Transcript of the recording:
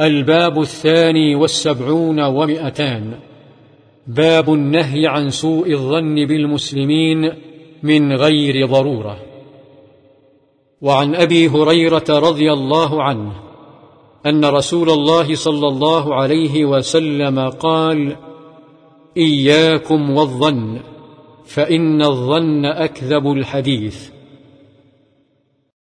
الباب الثاني والسبعون ومئتان. باب النهي عن سوء الظن بالمسلمين من غير ضرورة. وعن أبي هريرة رضي الله عنه أن رسول الله صلى الله عليه وسلم قال إياكم والظن فإن الظن أكذب الحديث.